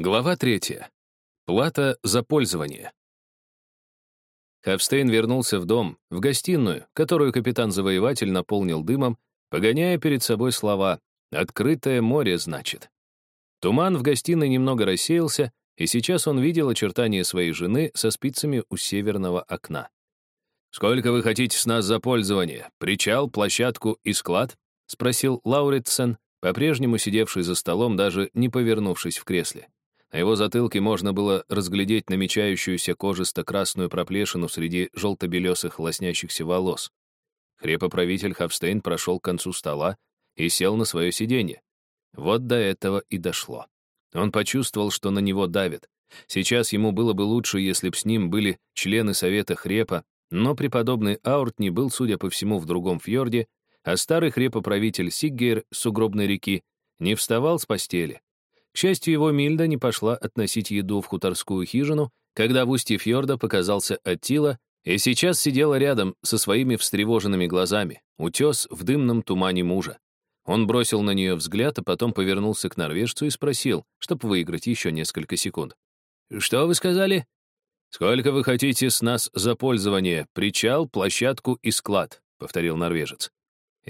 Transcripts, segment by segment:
Глава третья. Плата за пользование. Хавстейн вернулся в дом, в гостиную, которую капитан-завоеватель наполнил дымом, погоняя перед собой слова «Открытое море, значит». Туман в гостиной немного рассеялся, и сейчас он видел очертания своей жены со спицами у северного окна. «Сколько вы хотите с нас за пользование? Причал, площадку и склад?» — спросил Лауритсен, по-прежнему сидевший за столом, даже не повернувшись в кресле. На его затылке можно было разглядеть намечающуюся кожисто-красную проплешину среди желто-белесых лоснящихся волос. Хрепоправитель Хавстейн прошел к концу стола и сел на свое сиденье. Вот до этого и дошло. Он почувствовал, что на него давят. Сейчас ему было бы лучше, если б с ним были члены Совета Хрепа, но преподобный Аурт не был, судя по всему, в другом фьорде, а старый хрепоправитель Сиггейр с угробной реки не вставал с постели. К счастью, его Мильда не пошла относить еду в хуторскую хижину, когда в устье фьорда показался Аттила и сейчас сидела рядом со своими встревоженными глазами, утес в дымном тумане мужа. Он бросил на нее взгляд, а потом повернулся к норвежцу и спросил, чтобы выиграть еще несколько секунд. «Что вы сказали?» «Сколько вы хотите с нас за пользование? Причал, площадку и склад», — повторил норвежец.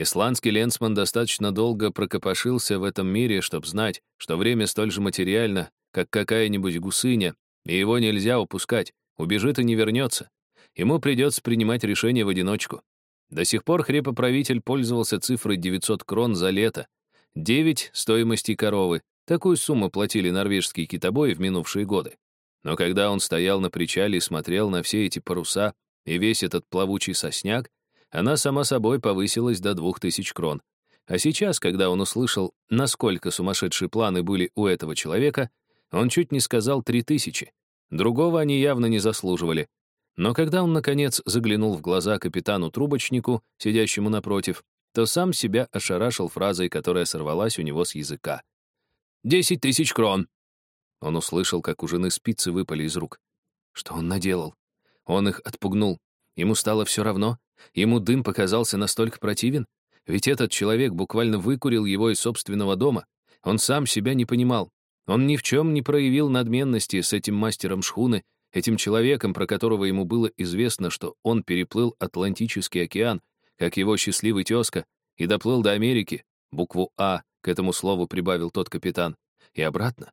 Исландский ленсман достаточно долго прокопошился в этом мире, чтобы знать, что время столь же материально, как какая-нибудь гусыня, и его нельзя упускать, убежит и не вернется. Ему придется принимать решение в одиночку. До сих пор хрепоправитель пользовался цифрой 900 крон за лето. 9 стоимости коровы. Такую сумму платили норвежские китобои в минувшие годы. Но когда он стоял на причале и смотрел на все эти паруса и весь этот плавучий сосняк, она сама собой повысилась до двух тысяч крон. А сейчас, когда он услышал, насколько сумасшедшие планы были у этого человека, он чуть не сказал три тысячи. Другого они явно не заслуживали. Но когда он, наконец, заглянул в глаза капитану-трубочнику, сидящему напротив, то сам себя ошарашил фразой, которая сорвалась у него с языка. «Десять тысяч крон!» Он услышал, как у жены спицы выпали из рук. Что он наделал? Он их отпугнул. Ему стало все равно. Ему дым показался настолько противен. Ведь этот человек буквально выкурил его из собственного дома. Он сам себя не понимал. Он ни в чем не проявил надменности с этим мастером шхуны, этим человеком, про которого ему было известно, что он переплыл Атлантический океан, как его счастливый тезка, и доплыл до Америки, букву «А» к этому слову прибавил тот капитан, и обратно.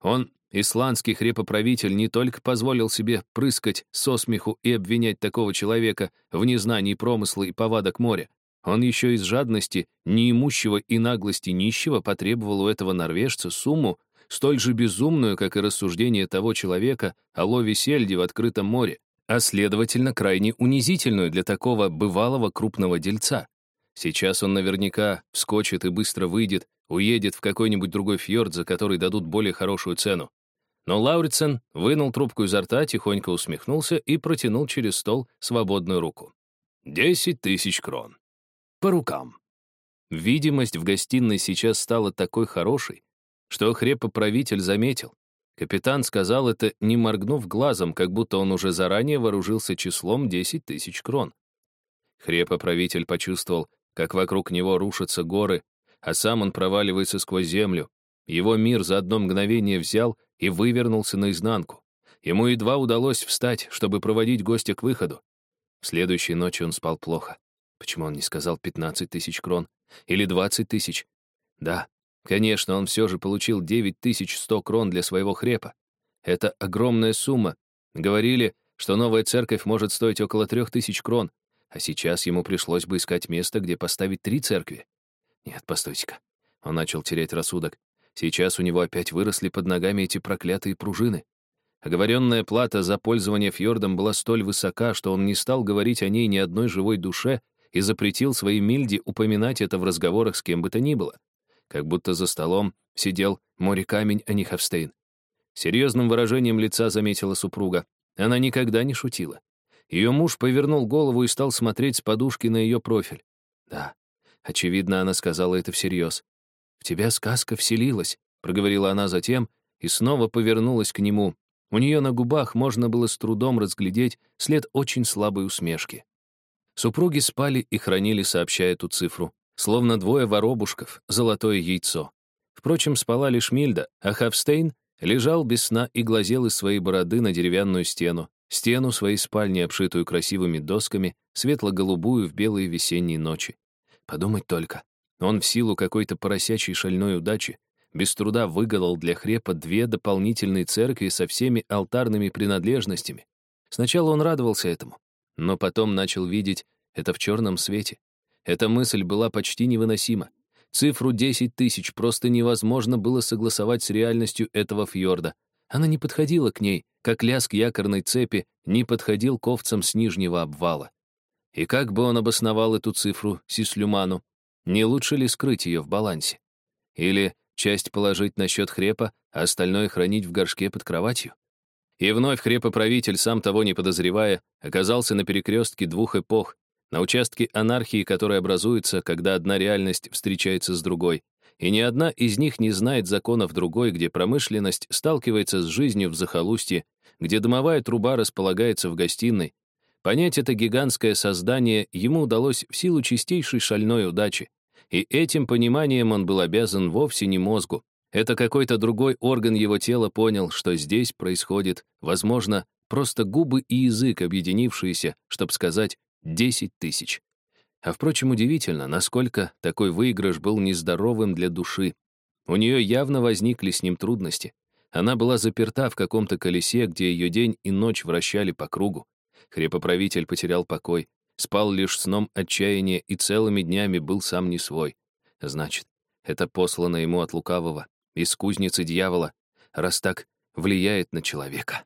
Он Исландский хрепоправитель не только позволил себе прыскать со смеху и обвинять такого человека в незнании промысла и повадок моря, он еще из жадности, неимущего и наглости нищего потребовал у этого норвежца сумму, столь же безумную, как и рассуждение того человека о лове сельди в открытом море, а следовательно, крайне унизительную для такого бывалого крупного дельца. Сейчас он наверняка вскочит и быстро выйдет, уедет в какой-нибудь другой фьорд, за который дадут более хорошую цену. Но Лауритсен вынул трубку изо рта, тихонько усмехнулся и протянул через стол свободную руку. «Десять тысяч крон. По рукам». Видимость в гостиной сейчас стала такой хорошей, что хрепоправитель заметил. Капитан сказал это, не моргнув глазом, как будто он уже заранее вооружился числом десять тысяч крон. Хрепоправитель почувствовал, как вокруг него рушатся горы, а сам он проваливается сквозь землю. Его мир за одно мгновение взял и вывернулся наизнанку. Ему едва удалось встать, чтобы проводить гостя к выходу. В следующей ночи он спал плохо. Почему он не сказал 15 тысяч крон? Или 20 тысяч? Да, конечно, он все же получил 9100 крон для своего хрепа. Это огромная сумма. Говорили, что новая церковь может стоить около 3000 крон, а сейчас ему пришлось бы искать место, где поставить три церкви. Нет, постойте-ка. Он начал терять рассудок. Сейчас у него опять выросли под ногами эти проклятые пружины. Оговоренная плата за пользование фьордом была столь высока, что он не стал говорить о ней ни одной живой душе и запретил своей Мильде упоминать это в разговорах с кем бы то ни было. Как будто за столом сидел море-камень, а не Хавстейн. Серьезным выражением лица заметила супруга. Она никогда не шутила. Ее муж повернул голову и стал смотреть с подушки на ее профиль. Да, очевидно, она сказала это всерьез. «В тебя сказка вселилась», — проговорила она затем и снова повернулась к нему. У нее на губах можно было с трудом разглядеть след очень слабой усмешки. Супруги спали и хранили, сообщая эту цифру, словно двое воробушков, золотое яйцо. Впрочем, спала лишь Мильда, а Хавстейн Лежал без сна и глазел из своей бороды на деревянную стену, стену своей спальни, обшитую красивыми досками, светло-голубую в белые весенние ночи. Подумать только, он в силу какой-то поросячей шальной удачи без труда выгадал для хрепа две дополнительные церкви со всеми алтарными принадлежностями. Сначала он радовался этому, но потом начал видеть это в черном свете. Эта мысль была почти невыносима. Цифру 10 тысяч просто невозможно было согласовать с реальностью этого фьорда. Она не подходила к ней, как лязг якорной цепи не подходил к овцам с нижнего обвала. И как бы он обосновал эту цифру Сислюману? Не лучше ли скрыть ее в балансе? Или часть положить на счет хрепа, а остальное хранить в горшке под кроватью? И вновь хрепоправитель, сам того не подозревая, оказался на перекрестке двух эпох, на участке анархии, который образуется, когда одна реальность встречается с другой, и ни одна из них не знает законов другой, где промышленность сталкивается с жизнью в захолустье, где дымовая труба располагается в гостиной. Понять это гигантское создание ему удалось в силу чистейшей шальной удачи, и этим пониманием он был обязан вовсе не мозгу. Это какой-то другой орган его тела понял, что здесь происходит, возможно, просто губы и язык, объединившиеся, чтобы сказать Десять тысяч. А впрочем, удивительно, насколько такой выигрыш был нездоровым для души. У нее явно возникли с ним трудности. Она была заперта в каком-то колесе, где ее день и ночь вращали по кругу. Хрепоправитель потерял покой, спал лишь сном отчаяния и целыми днями был сам не свой. Значит, это послано ему от лукавого, из кузницы дьявола, раз так влияет на человека.